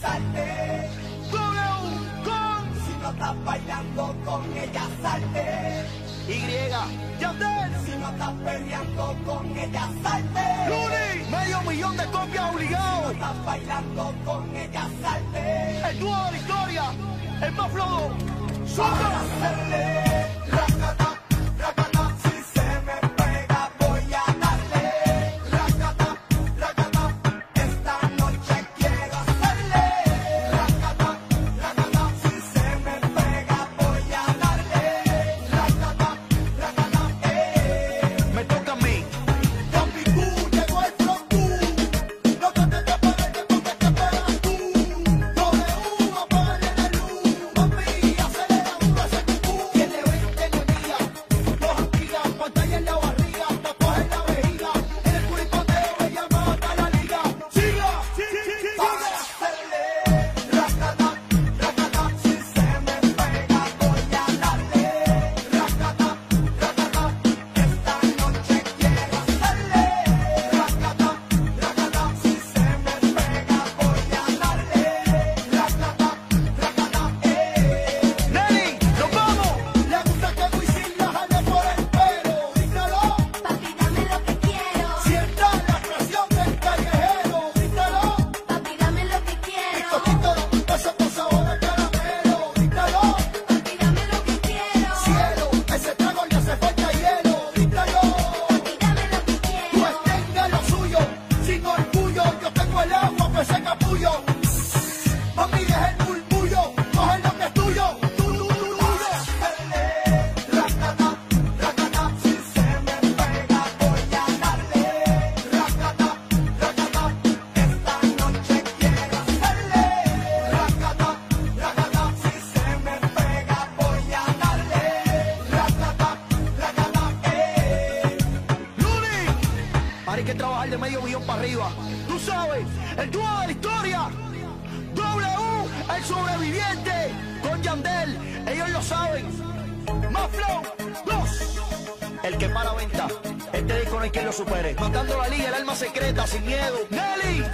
salte. W con. Si no estás bailando con ella, salte. Y, Yandel. Si no estás peleando con ella, salte. Luni, medio millón de copias obligado. Si no estás bailando con ella, salte. El dúo de la historia, el más flojo. Suéltala. que trabajar de medio millón para arriba. Tú sabes, el dúo de la historia. W, el sobreviviente. Con Yandel, ellos lo saben. Más flow. El que para venta. Este disco no hay quien lo supere. Matando la liga, el alma secreta, sin miedo. Nelly.